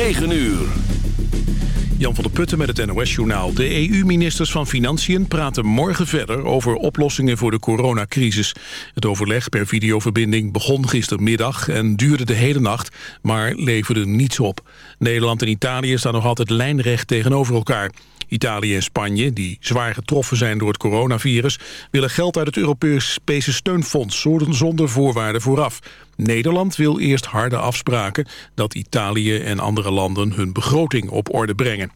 9 uur. Jan van der Putten met het NOS-journaal. De EU-ministers van Financiën praten morgen verder over oplossingen voor de coronacrisis. Het overleg per videoverbinding begon gistermiddag en duurde de hele nacht, maar leverde niets op. Nederland en Italië staan nog altijd lijnrecht tegenover elkaar. Italië en Spanje, die zwaar getroffen zijn door het coronavirus... willen geld uit het Europese steunfonds zonder voorwaarden vooraf. Nederland wil eerst harde afspraken dat Italië en andere landen hun begroting op orde brengen.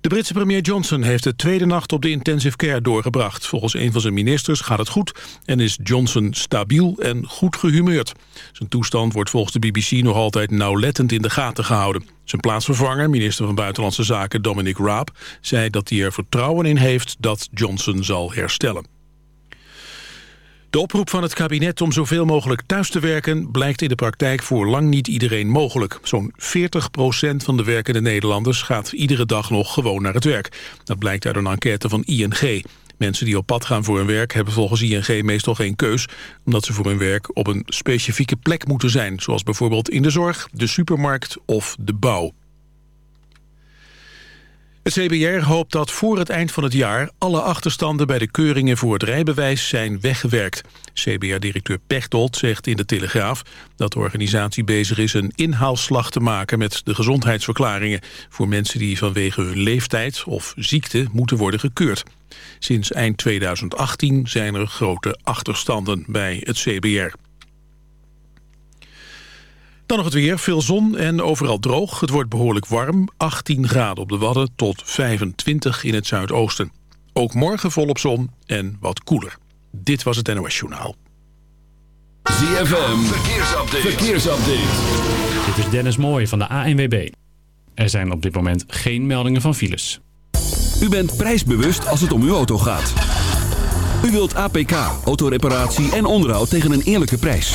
De Britse premier Johnson heeft de tweede nacht op de intensive care doorgebracht. Volgens een van zijn ministers gaat het goed en is Johnson stabiel en goed gehumeurd. Zijn toestand wordt volgens de BBC nog altijd nauwlettend in de gaten gehouden. Zijn plaatsvervanger, minister van Buitenlandse Zaken Dominic Raab... zei dat hij er vertrouwen in heeft dat Johnson zal herstellen. De oproep van het kabinet om zoveel mogelijk thuis te werken... blijkt in de praktijk voor lang niet iedereen mogelijk. Zo'n 40% van de werkende Nederlanders gaat iedere dag nog gewoon naar het werk. Dat blijkt uit een enquête van ING. Mensen die op pad gaan voor hun werk hebben volgens ING meestal geen keus... omdat ze voor hun werk op een specifieke plek moeten zijn... zoals bijvoorbeeld in de zorg, de supermarkt of de bouw. Het CBR hoopt dat voor het eind van het jaar alle achterstanden bij de keuringen voor het rijbewijs zijn weggewerkt. CBR-directeur Pechtold zegt in de Telegraaf dat de organisatie bezig is een inhaalslag te maken met de gezondheidsverklaringen voor mensen die vanwege hun leeftijd of ziekte moeten worden gekeurd. Sinds eind 2018 zijn er grote achterstanden bij het CBR. Dan nog het weer, veel zon en overal droog. Het wordt behoorlijk warm, 18 graden op de Wadden tot 25 in het zuidoosten. Ook morgen volop zon en wat koeler. Dit was het NOS Journaal. ZFM, verkeersupdate. verkeersupdate. Dit is Dennis Mooij van de ANWB. Er zijn op dit moment geen meldingen van files. U bent prijsbewust als het om uw auto gaat. U wilt APK, autoreparatie en onderhoud tegen een eerlijke prijs.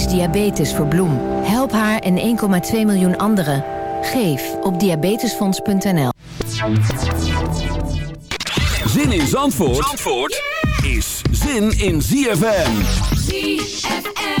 Is Diabetes voor Bloem. Help haar en 1,2 miljoen anderen. Geef op diabetesfonds.nl. Zin in Zandvoort, Zandvoort is zin in ZFM. ZFM.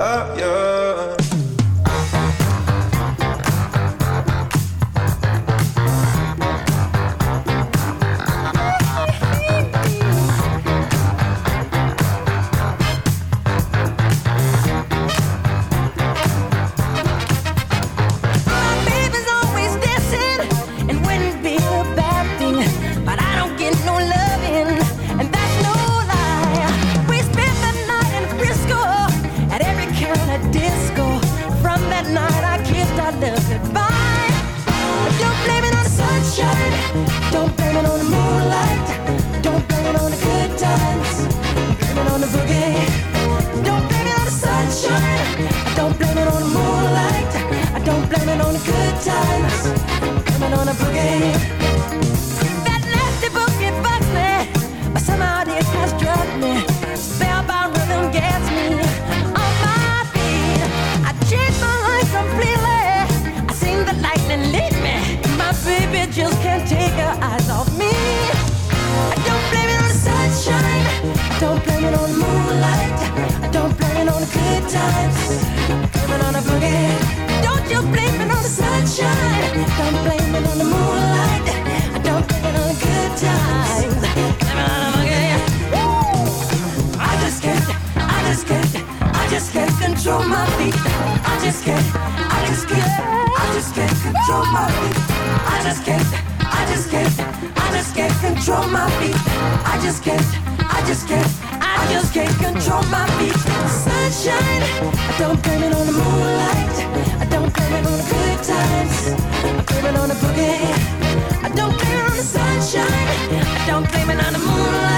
up your Sunshine, sunshine. Don't blame it on the moonlight.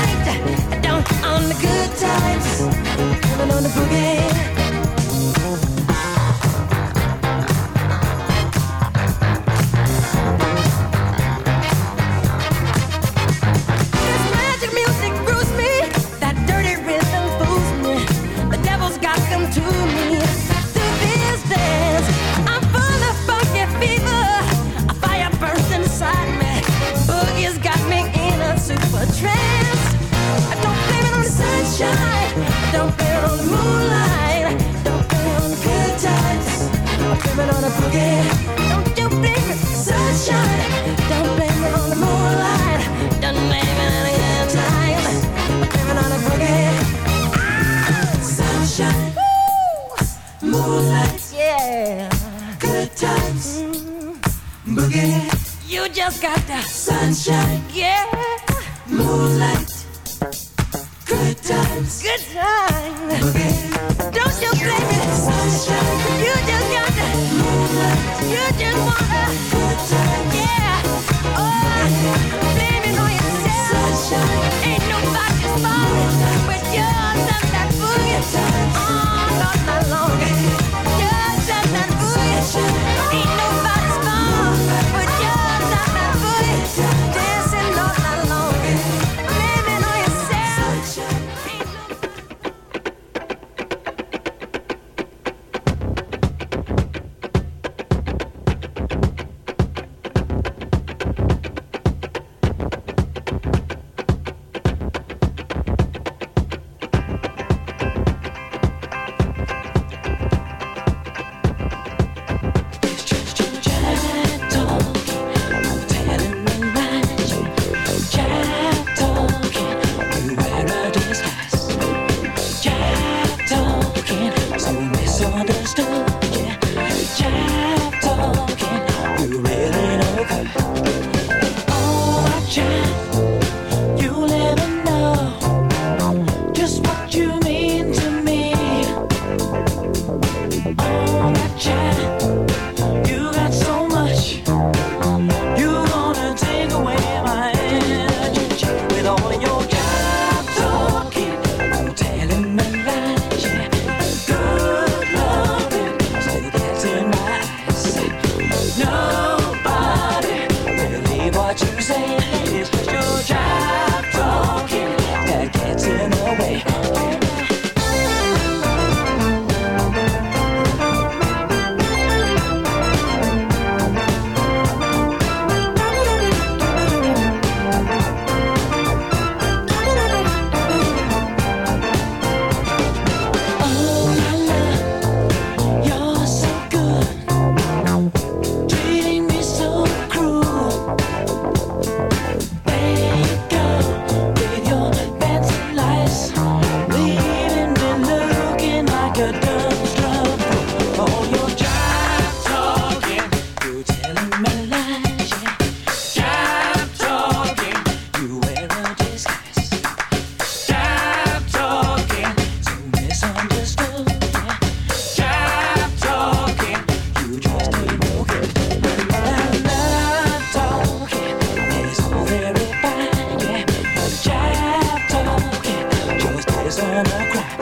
no more cry.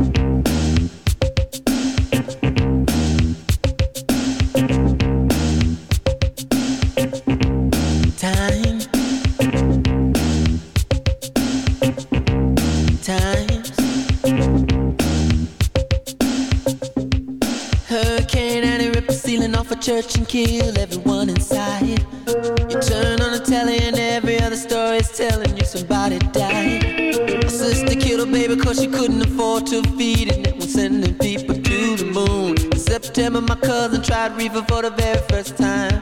kill everyone inside. You turn on the telly and every other story's telling you somebody died. My sister killed a baby cause she couldn't afford to feed it. And we're sending people to the moon. In September, my cousin tried reefer for the very first time.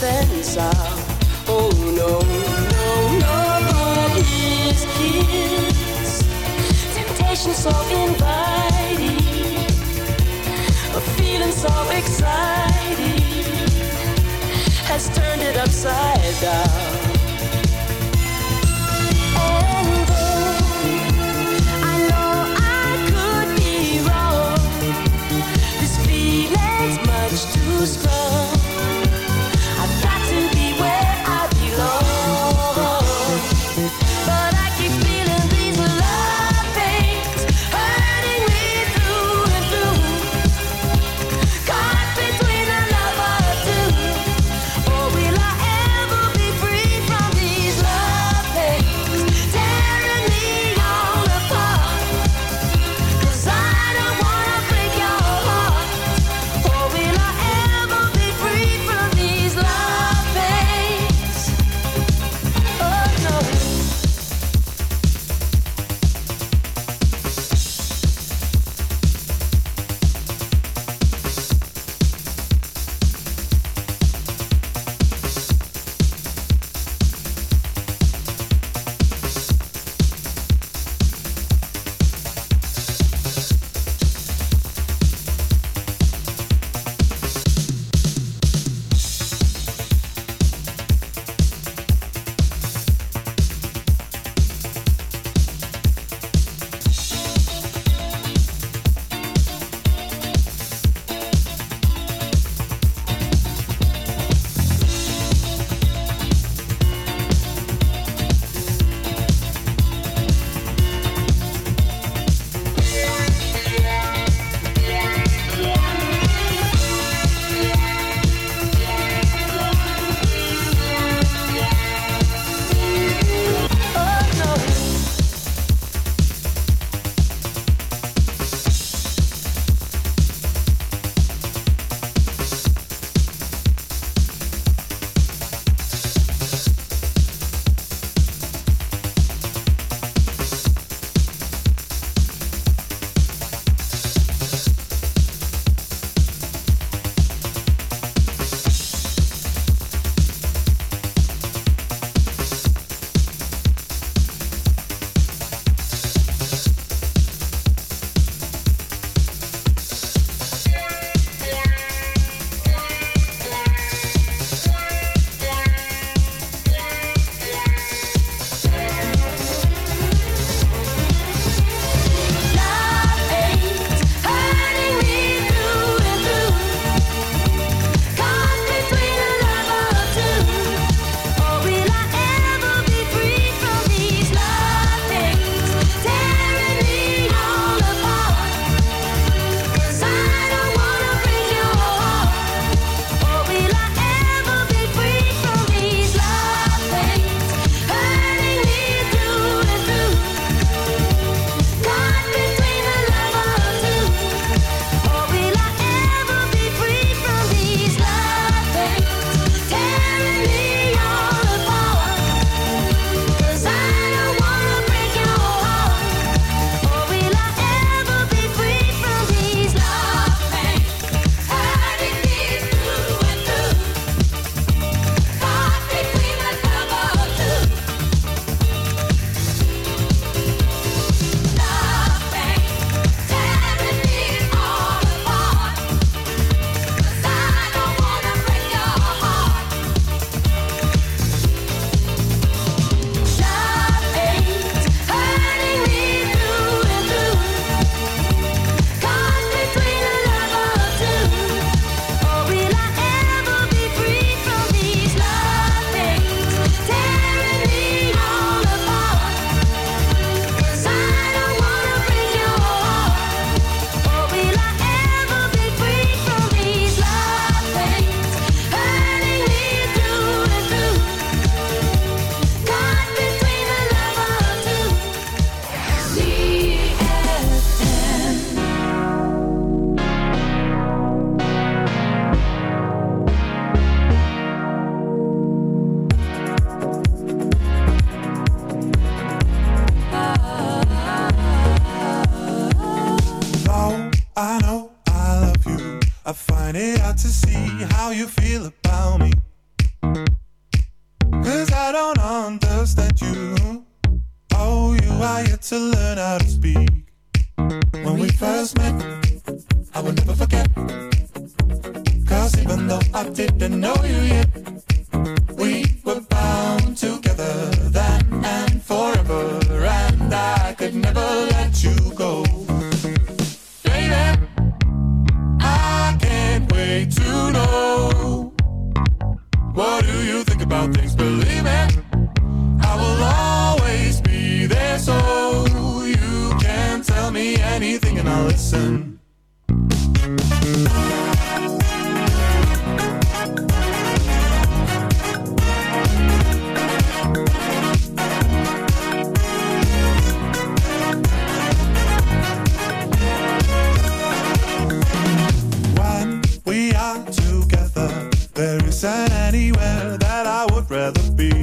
pensar. Oh no, no, no, but his kiss. Temptation so inviting, a feeling so exciting has turned it upside down. Rather be.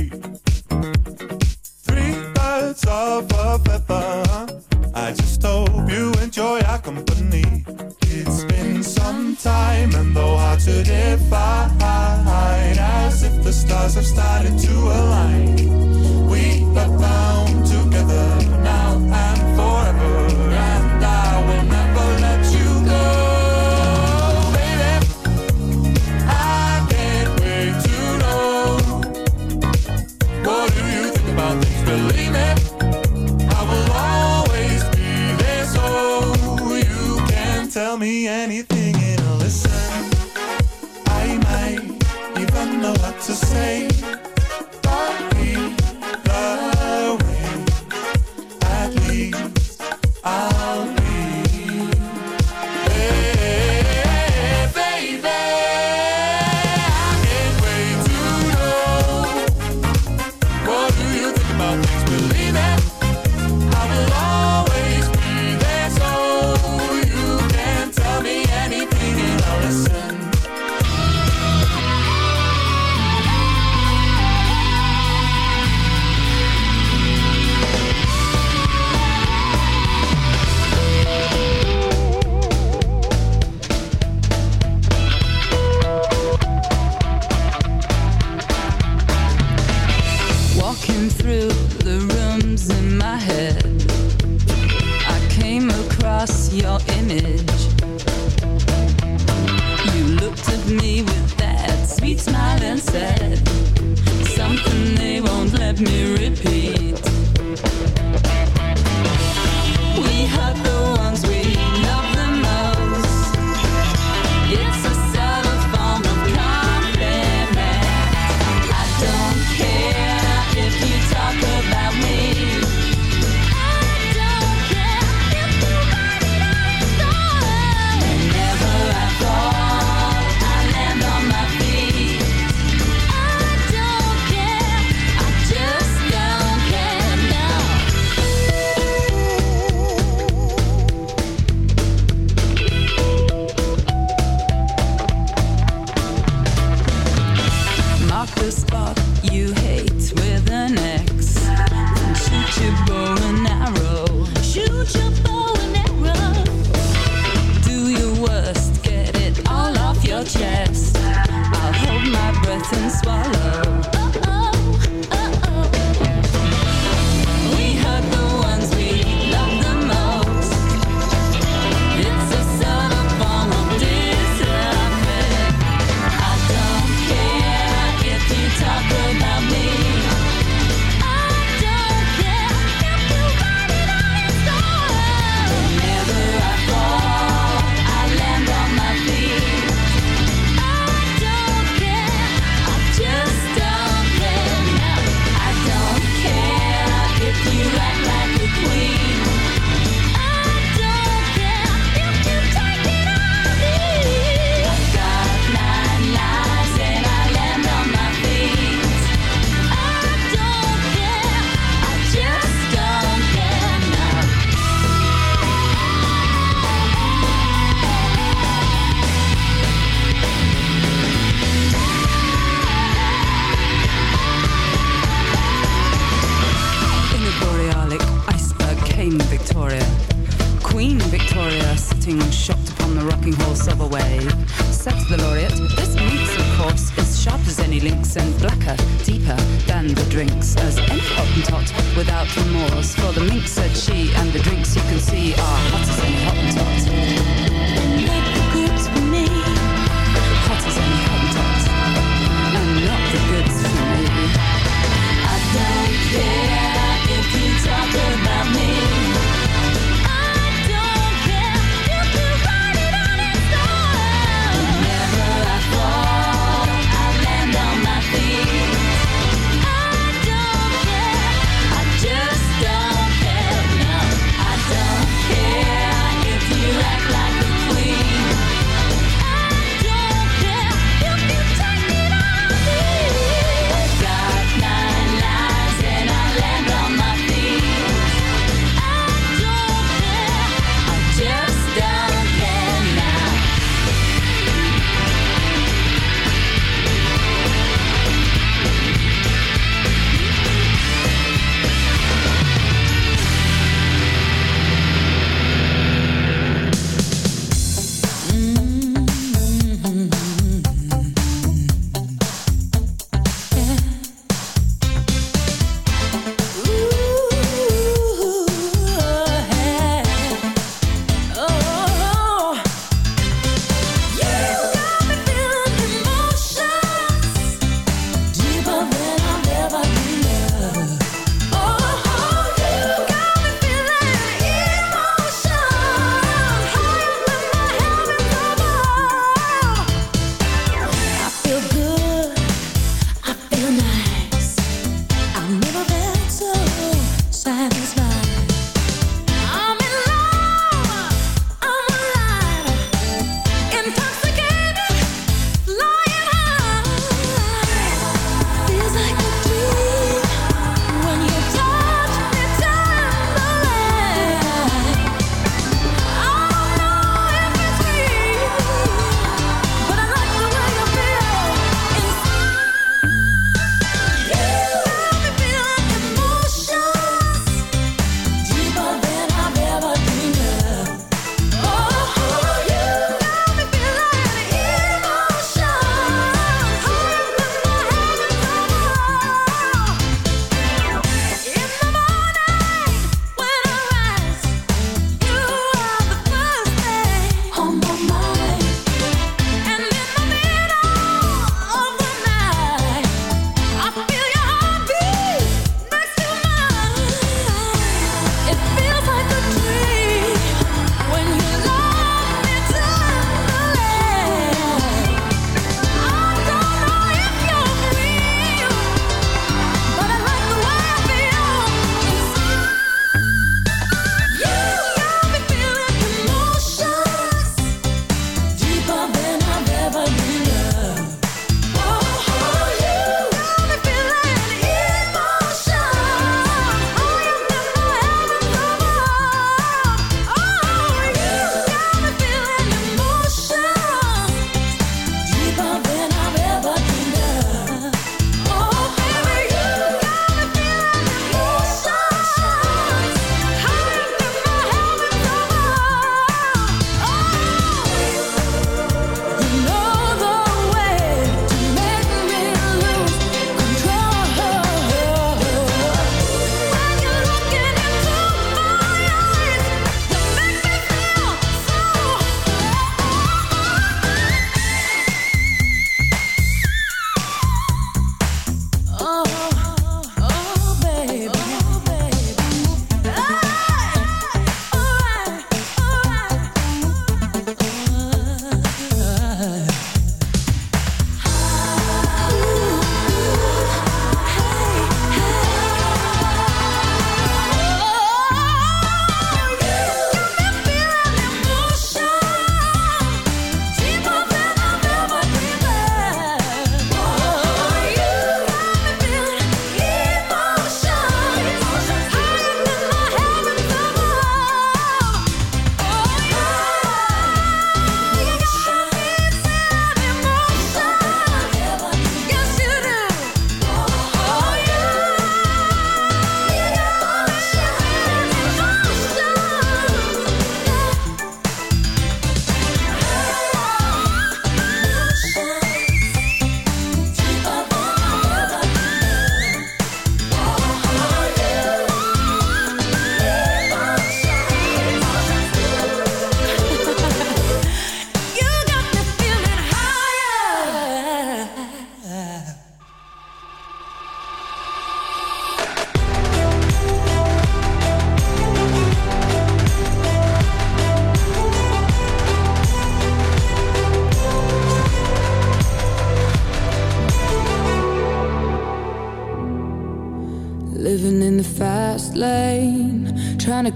Repeat.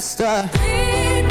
disaster.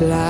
fly.